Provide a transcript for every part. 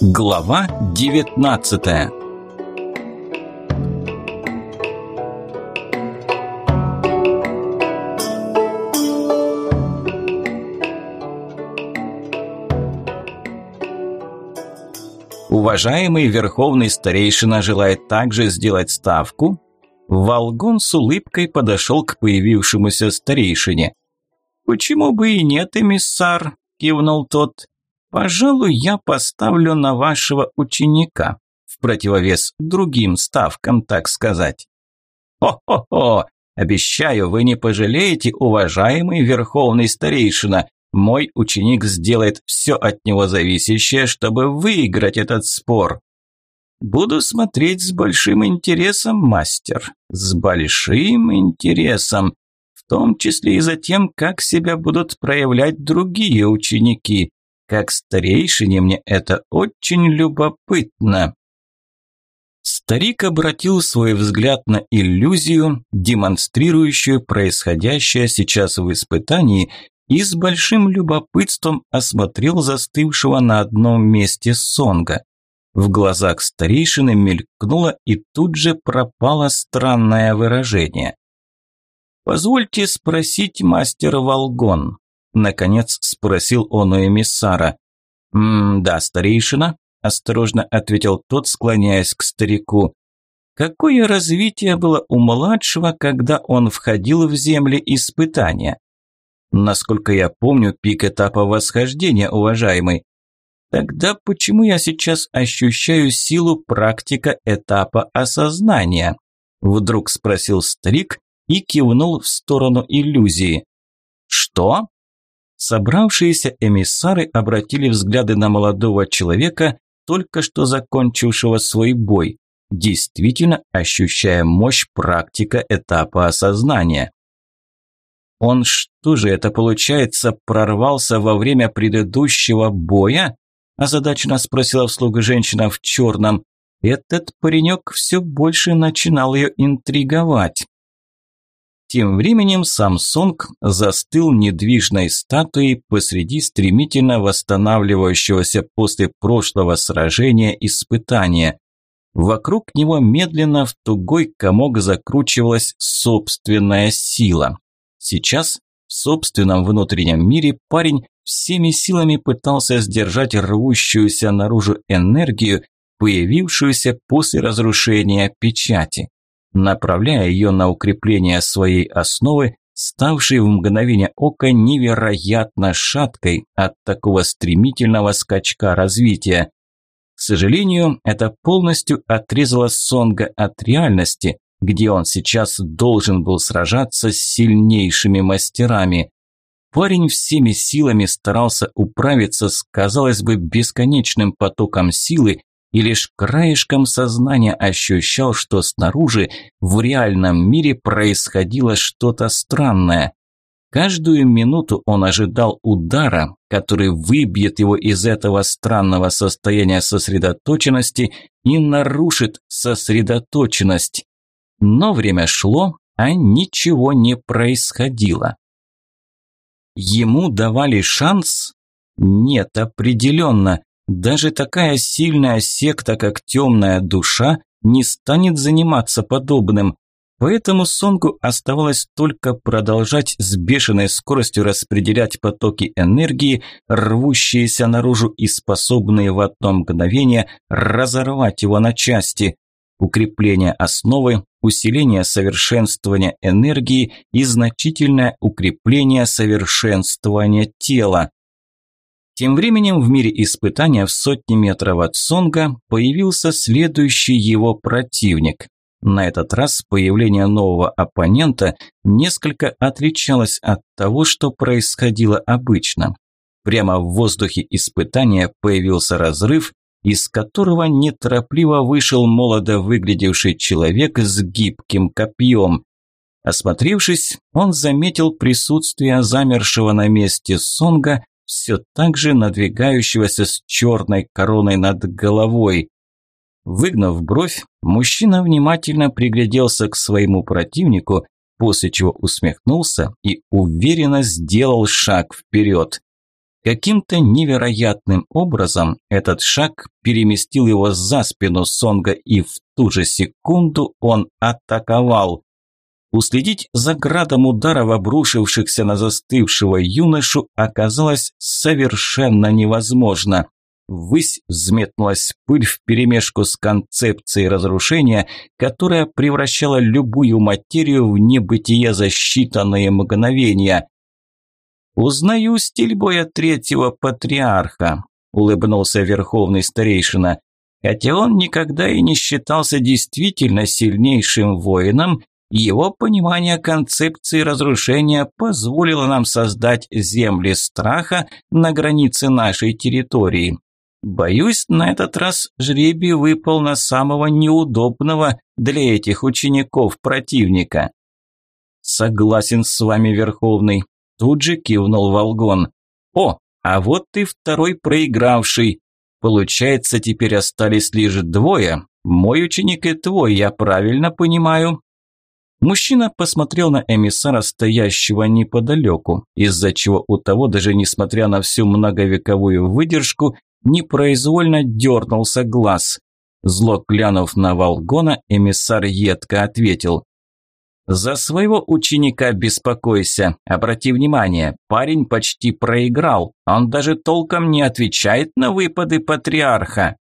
Глава 19 Уважаемый верховный старейшина желает также сделать ставку. Волгон с улыбкой подошел к появившемуся старейшине. «Почему бы и нет, эмиссар?» – кивнул тот. Пожалуй, я поставлю на вашего ученика, в противовес другим ставкам, так сказать. Хо-хо-хо, обещаю, вы не пожалеете, уважаемый верховный старейшина. Мой ученик сделает все от него зависящее, чтобы выиграть этот спор. Буду смотреть с большим интересом, мастер, с большим интересом, в том числе и за тем, как себя будут проявлять другие ученики. Как старейшине мне это очень любопытно. Старик обратил свой взгляд на иллюзию, демонстрирующую происходящее сейчас в испытании, и с большим любопытством осмотрел застывшего на одном месте Сонга. В глазах старейшины мелькнуло и тут же пропало странное выражение. «Позвольте спросить мастер Волгон, Наконец спросил он у эмиссара. «М-да, старейшина», – осторожно ответил тот, склоняясь к старику. «Какое развитие было у младшего, когда он входил в земли испытания?» «Насколько я помню, пик этапа восхождения, уважаемый». «Тогда почему я сейчас ощущаю силу практика этапа осознания?» Вдруг спросил старик и кивнул в сторону иллюзии. «Что?» Собравшиеся эмиссары обратили взгляды на молодого человека, только что закончившего свой бой, действительно ощущая мощь практика этапа осознания. Он что же это получается прорвался во время предыдущего боя? озадаченно спросила вслух женщина в черном. Этот паренек все больше начинал ее интриговать. Тем временем Самсунг застыл недвижной статуей посреди стремительно восстанавливающегося после прошлого сражения испытания. Вокруг него медленно в тугой комок закручивалась собственная сила. Сейчас в собственном внутреннем мире парень всеми силами пытался сдержать рвущуюся наружу энергию, появившуюся после разрушения печати направляя ее на укрепление своей основы, ставшей в мгновение ока невероятно шаткой от такого стремительного скачка развития. К сожалению, это полностью отрезало Сонга от реальности, где он сейчас должен был сражаться с сильнейшими мастерами. Парень всеми силами старался управиться с, казалось бы, бесконечным потоком силы, и лишь краешком сознания ощущал, что снаружи, в реальном мире происходило что-то странное. Каждую минуту он ожидал удара, который выбьет его из этого странного состояния сосредоточенности и нарушит сосредоточенность. Но время шло, а ничего не происходило. Ему давали шанс? Нет, определенно. Даже такая сильная секта, как темная душа, не станет заниматься подобным. Поэтому Сонгу оставалось только продолжать с бешеной скоростью распределять потоки энергии, рвущиеся наружу и способные в одно мгновение разорвать его на части. Укрепление основы, усиление совершенствования энергии и значительное укрепление совершенствования тела. Тем временем в мире испытания в сотни метров от Сонга появился следующий его противник. На этот раз появление нового оппонента несколько отличалось от того, что происходило обычно. Прямо в воздухе испытания появился разрыв, из которого неторопливо вышел молодо выглядевший человек с гибким копьем. Осмотревшись, он заметил присутствие замершего на месте Сонга все так же надвигающегося с черной короной над головой. Выгнав бровь, мужчина внимательно пригляделся к своему противнику, после чего усмехнулся и уверенно сделал шаг вперед. Каким-то невероятным образом этот шаг переместил его за спину Сонга, и в ту же секунду он атаковал. Уследить за градом ударов, обрушившихся на застывшего юношу, оказалось совершенно невозможно. Ввысь взметнулась пыль вперемешку с концепцией разрушения, которая превращала любую материю в небытие за считанные мгновения. «Узнаю стиль боя третьего патриарха», – улыбнулся верховный старейшина. Хотя он никогда и не считался действительно сильнейшим воином, его понимание концепции разрушения позволило нам создать земли страха на границе нашей территории. Боюсь, на этот раз жребий выпал на самого неудобного для этих учеников противника. Согласен с вами, Верховный. Тут же кивнул Волгон. «О, а вот ты второй проигравший. Получается, теперь остались лишь двое. Мой ученик и твой, я правильно понимаю?» Мужчина посмотрел на эмиссара, стоящего неподалеку, из-за чего у того, даже несмотря на всю многовековую выдержку, непроизвольно дернулся глаз. Зло глянув на Волгона, эмиссар едко ответил. «За своего ученика беспокойся. Обрати внимание, парень почти проиграл. Он даже толком не отвечает на выпады патриарха».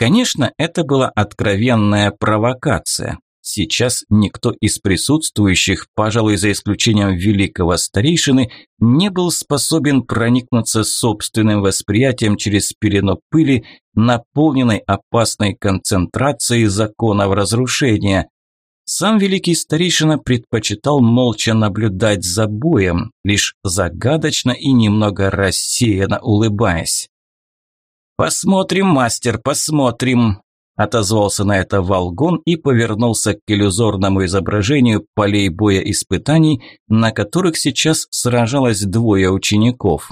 Конечно, это была откровенная провокация. Сейчас никто из присутствующих, пожалуй, за исключением великого старейшины, не был способен проникнуться собственным восприятием через пелену пыли, наполненной опасной концентрацией законов разрушения. Сам великий старейшина предпочитал молча наблюдать за боем, лишь загадочно и немного рассеянно улыбаясь. «Посмотрим, мастер, посмотрим!» Отозвался на это Волгон и повернулся к иллюзорному изображению полей боя испытаний, на которых сейчас сражалось двое учеников.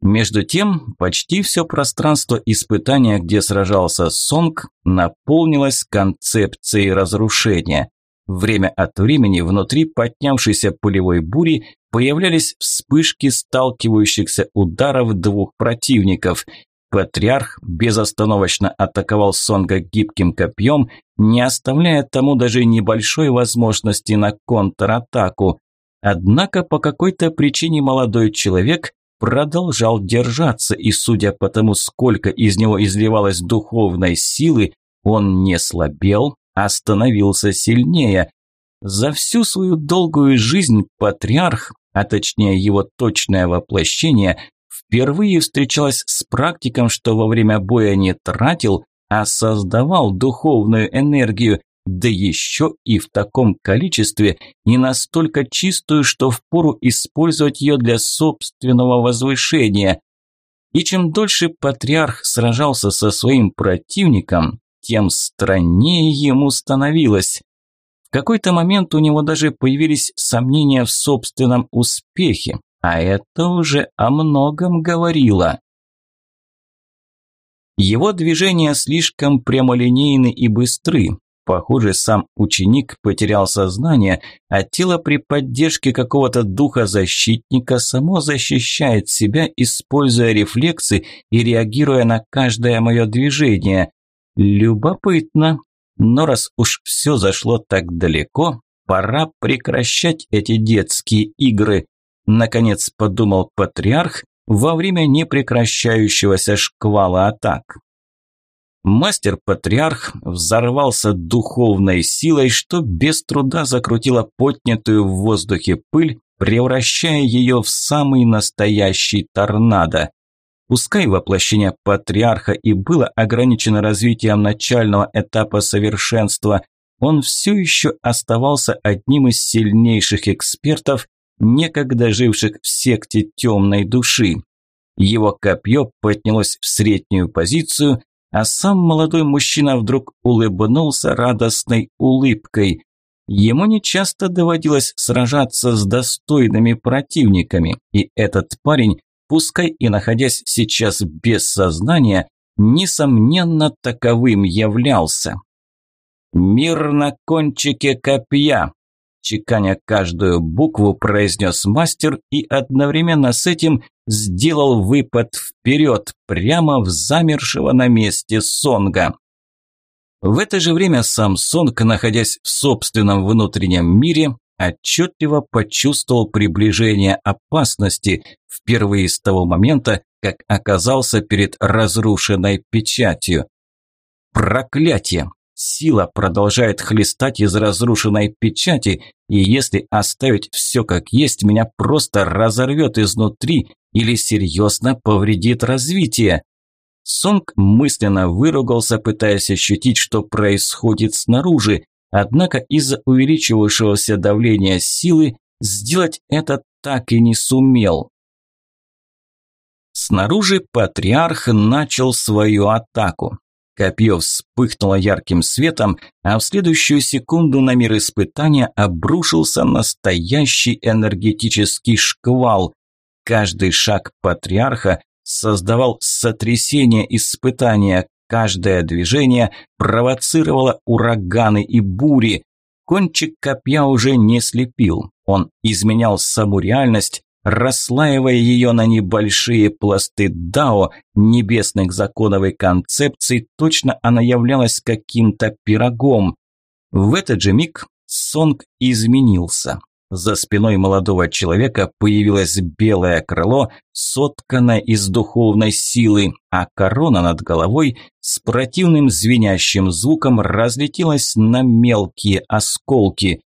Между тем, почти все пространство испытания, где сражался Сонг, наполнилось концепцией разрушения. Время от времени внутри поднявшейся пулевой бури появлялись вспышки сталкивающихся ударов двух противников. Патриарх безостановочно атаковал Сонга гибким копьем, не оставляя тому даже небольшой возможности на контратаку. Однако по какой-то причине молодой человек продолжал держаться, и судя по тому, сколько из него изливалось духовной силы, он не слабел, а становился сильнее. За всю свою долгую жизнь патриарх, а точнее его точное воплощение, впервые встречалась с практиком, что во время боя не тратил, а создавал духовную энергию, да еще и в таком количестве, и настолько чистую, что впору использовать ее для собственного возвышения. И чем дольше патриарх сражался со своим противником, тем страннее ему становилось. В какой-то момент у него даже появились сомнения в собственном успехе, а это уже о многом говорило. Его движения слишком прямолинейны и быстры, Похоже, сам ученик потерял сознание, а тело при поддержке какого-то духа-защитника само защищает себя, используя рефлексы и реагируя на каждое мое движение. Любопытно. Но раз уж все зашло так далеко, пора прекращать эти детские игры. Наконец подумал патриарх во время непрекращающегося шквала атак. Мастер-патриарх взорвался духовной силой, что без труда закрутило поднятую в воздухе пыль, превращая ее в самый настоящий торнадо. Пускай воплощение патриарха и было ограничено развитием начального этапа совершенства, он все еще оставался одним из сильнейших экспертов, некогда живших в секте темной души. Его копье поднялось в среднюю позицию, а сам молодой мужчина вдруг улыбнулся радостной улыбкой. Ему нечасто доводилось сражаться с достойными противниками, и этот парень, пускай и находясь сейчас без сознания, несомненно таковым являлся. «Мир на кончике копья!» Чеканя каждую букву, произнес мастер и одновременно с этим сделал выпад вперед, прямо в замершего на месте Сонга. В это же время сам Сонг, находясь в собственном внутреннем мире, отчетливо почувствовал приближение опасности впервые с того момента, как оказался перед разрушенной печатью. Проклятие! Сила продолжает хлестать из разрушенной печати, и если оставить все как есть, меня просто разорвет изнутри или серьезно повредит развитие. Сонг мысленно выругался, пытаясь ощутить, что происходит снаружи, однако из-за увеличивающегося давления силы сделать это так и не сумел. Снаружи патриарх начал свою атаку. Копье вспыхнуло ярким светом, а в следующую секунду на мир испытания обрушился настоящий энергетический шквал. Каждый шаг патриарха создавал сотрясение испытания, каждое движение провоцировало ураганы и бури. Кончик копья уже не слепил, он изменял саму реальность, расслаивая ее на небольшие пласты дао, небесных законов и концепций, точно она являлась каким-то пирогом. В этот же миг Сонг изменился. За спиной молодого человека появилось белое крыло, сотканное из духовной силы, а корона над головой с противным звенящим звуком разлетелась на мелкие осколки.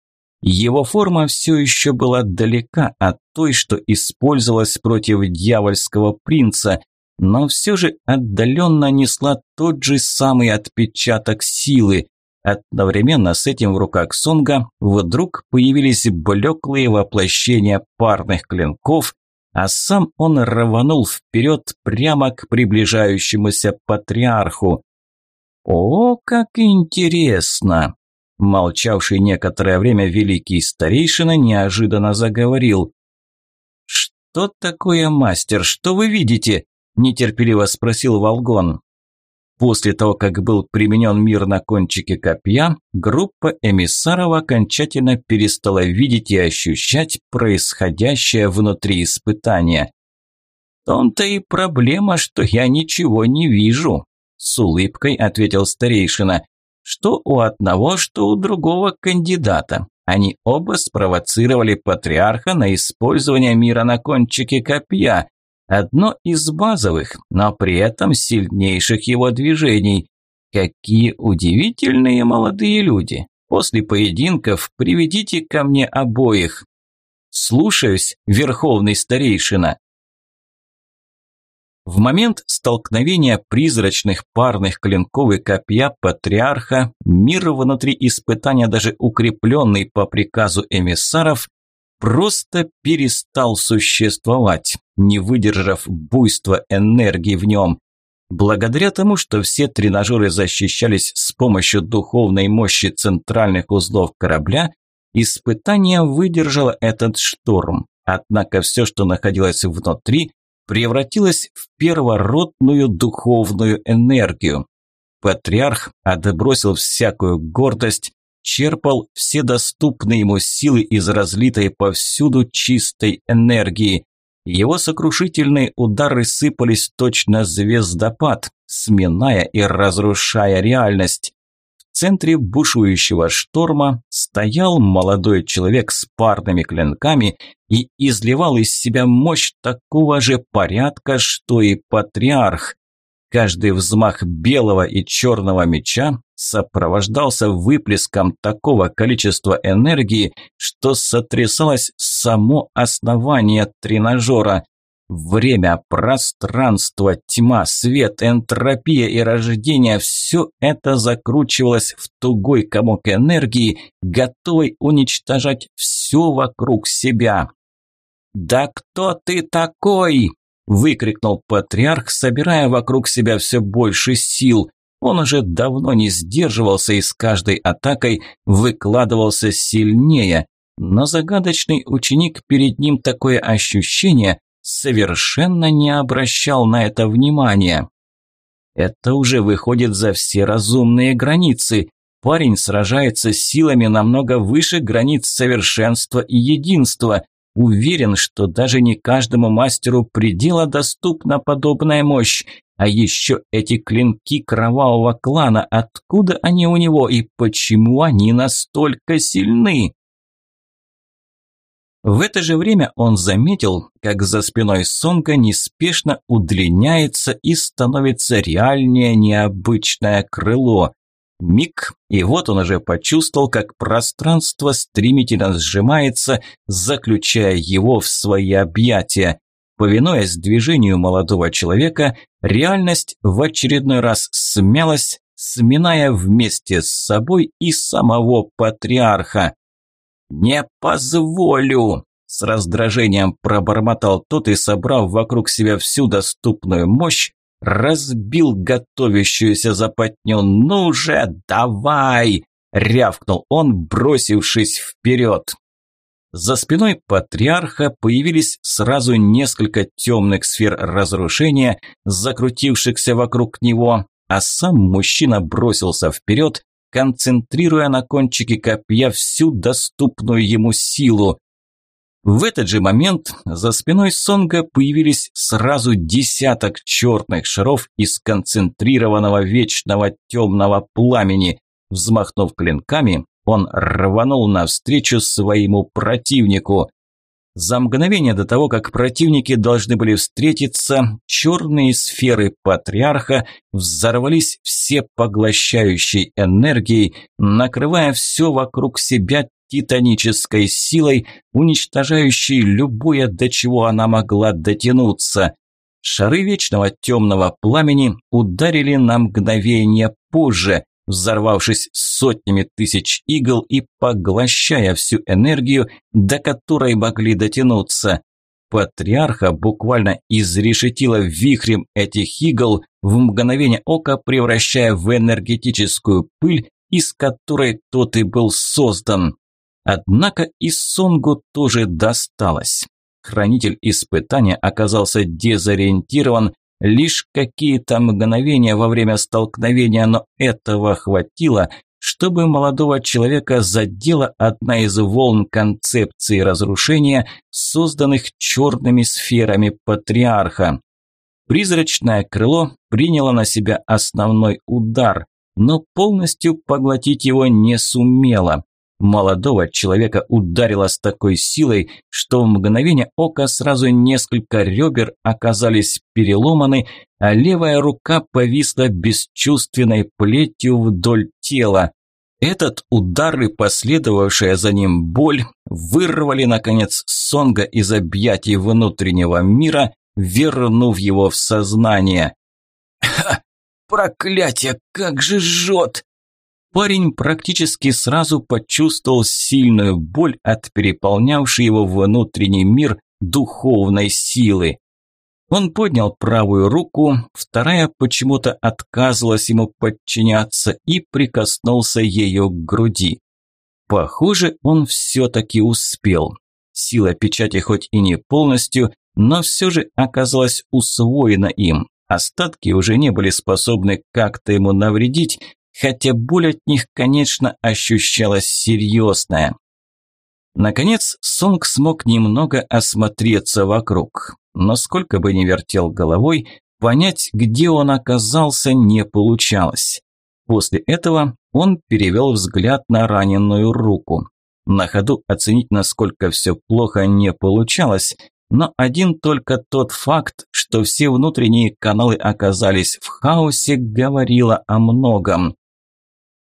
Его форма все еще была далека от той, что использовалась против дьявольского принца, но все же отдаленно несла тот же самый отпечаток силы. Одновременно с этим в руках Сонга вдруг появились блеклые воплощения парных клинков, а сам он рванул вперед прямо к приближающемуся патриарху. «О, как интересно!» Молчавший некоторое время великий старейшина неожиданно заговорил. «Что такое мастер? Что вы видите?» – нетерпеливо спросил Волгон. После того, как был применен мир на кончике копья, группа эмиссаров окончательно перестала видеть и ощущать происходящее внутри испытания. «В том-то и проблема, что я ничего не вижу», – с улыбкой ответил старейшина что у одного, что у другого кандидата. Они оба спровоцировали патриарха на использование мира на кончике копья, одно из базовых, но при этом сильнейших его движений. Какие удивительные молодые люди. После поединков приведите ко мне обоих. Слушаюсь, верховный старейшина. В момент столкновения призрачных парных клинков и копья патриарха мир внутри испытания, даже укрепленный по приказу эмиссаров, просто перестал существовать, не выдержав буйства энергии в нем. Благодаря тому, что все тренажеры защищались с помощью духовной мощи центральных узлов корабля, испытание выдержало этот шторм. Однако все, что находилось внутри, превратилась в первородную духовную энергию. Патриарх отбросил всякую гордость, черпал все доступные ему силы из разлитой повсюду чистой энергии. Его сокрушительные удары сыпались точно звездопад, сминая и разрушая реальность центре бушующего шторма стоял молодой человек с парными клинками и изливал из себя мощь такого же порядка, что и патриарх. Каждый взмах белого и черного меча сопровождался выплеском такого количества энергии, что сотрясалось само основание тренажера. Время, пространство, тьма, свет, энтропия и рождение – все это закручивалось в тугой комок энергии, готовый уничтожать все вокруг себя. «Да кто ты такой?» – выкрикнул патриарх, собирая вокруг себя все больше сил. Он уже давно не сдерживался и с каждой атакой выкладывался сильнее. Но загадочный ученик перед ним такое ощущение, совершенно не обращал на это внимания. Это уже выходит за все разумные границы. парень сражается силами намного выше границ совершенства и единства. Уверен, что даже не каждому мастеру предела доступна подобная мощь. А еще эти клинки кровавого клана, откуда они у него и почему они настолько сильны? В это же время он заметил, как за спиной Сонга неспешно удлиняется и становится реальнее необычное крыло. Миг, и вот он уже почувствовал, как пространство стремительно сжимается, заключая его в свои объятия. Повинуясь движению молодого человека, реальность в очередной раз смялась, сминая вместе с собой и самого патриарха. «Не позволю!» С раздражением пробормотал тот и, собрав вокруг себя всю доступную мощь, разбил готовящуюся запотню. «Ну же, давай!» – рявкнул он, бросившись вперед. За спиной патриарха появились сразу несколько темных сфер разрушения, закрутившихся вокруг него, а сам мужчина бросился вперед, концентрируя на кончике копья всю доступную ему силу. В этот же момент за спиной Сонга появились сразу десяток черных шаров из концентрированного вечного темного пламени. Взмахнув клинками, он рванул навстречу своему противнику. За мгновение до того, как противники должны были встретиться, черные сферы патриарха взорвались все поглощающей энергией, накрывая все вокруг себя титанической силой, уничтожающей любое, до чего она могла дотянуться. Шары вечного темного пламени ударили на мгновение позже, взорвавшись сотнями тысяч игл и поглощая всю энергию, до которой могли дотянуться. Патриарха буквально изрешетило вихрем этих игл, в мгновение ока превращая в энергетическую пыль, из которой тот и был создан. Однако и Сонгу тоже досталось. Хранитель испытания оказался дезориентирован, Лишь какие-то мгновения во время столкновения, но этого хватило, чтобы молодого человека задела одна из волн концепции разрушения, созданных черными сферами патриарха. Призрачное крыло приняло на себя основной удар, но полностью поглотить его не сумело. Молодого человека ударило с такой силой, что в мгновение ока сразу несколько ребер оказались переломаны, а левая рука повисла бесчувственной плетью вдоль тела. Этот удар и последовавшая за ним боль вырвали, наконец, Сонга из объятий внутреннего мира, вернув его в сознание. «Ха! Проклятие, как же жжет!» Парень практически сразу почувствовал сильную боль от переполнявшей его внутренний мир духовной силы. Он поднял правую руку, вторая почему-то отказывалась ему подчиняться и прикоснулся ею к груди. Похоже, он все-таки успел. Сила печати хоть и не полностью, но все же оказалась усвоена им. Остатки уже не были способны как-то ему навредить, хотя боль от них, конечно, ощущалась серьезная. Наконец, Сонг смог немного осмотреться вокруг, но сколько бы ни вертел головой, понять, где он оказался, не получалось. После этого он перевел взгляд на раненую руку. На ходу оценить, насколько все плохо, не получалось, но один только тот факт, что все внутренние каналы оказались в хаосе, говорило о многом.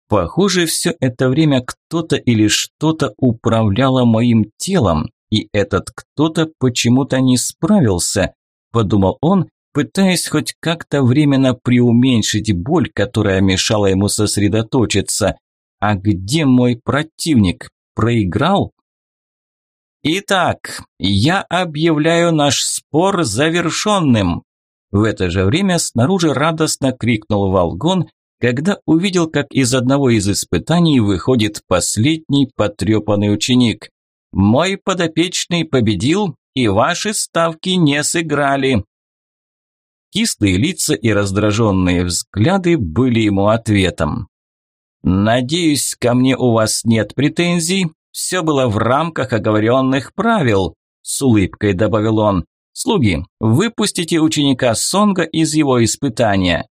Похоже, все это время кто-то или что-то управляло моим телом, и этот кто-то почему-то не справился, подумал он, пытаясь хоть как-то временно преуменьшить боль, которая мешала ему сосредоточиться. А где мой противник? Проиграл? Итак, я объявляю наш спор завершенным. В это же время снаружи радостно крикнул Волгон, когда увидел, как из одного из испытаний выходит последний потрепанный ученик. «Мой подопечный победил, и ваши ставки не сыграли». Кислые лица и раздраженные взгляды были ему ответом. Надеюсь, ко мне у вас нет претензий. Все было в рамках оговоренных правил, с улыбкой добавил он. Слуги, выпустите ученика Сонга из его испытания.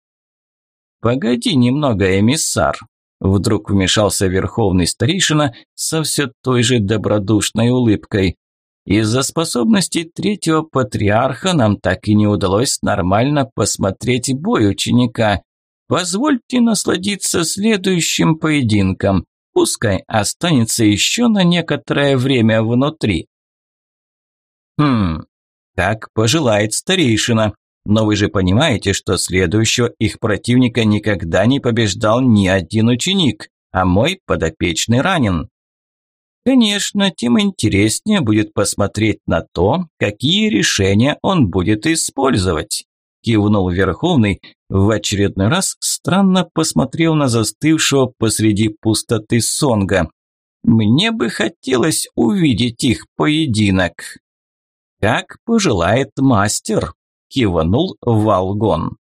Погоди немного, эмиссар. Вдруг вмешался верховный старейшина со все той же добродушной улыбкой. Из-за способностей третьего патриарха нам так и не удалось нормально посмотреть бой ученика. Позвольте насладиться следующим поединком. Пускай останется еще на некоторое время внутри. Хм, как пожелает старейшина. Но вы же понимаете, что следующего их противника никогда не побеждал ни один ученик, а мой подопечный ранен. Конечно, тем интереснее будет посмотреть на то, какие решения он будет использовать. Кивнул Верховный, в очередной раз странно посмотрел на застывшего посреди пустоты Сонга. Мне бы хотелось увидеть их поединок. Как пожелает мастер, кивнул Валгон.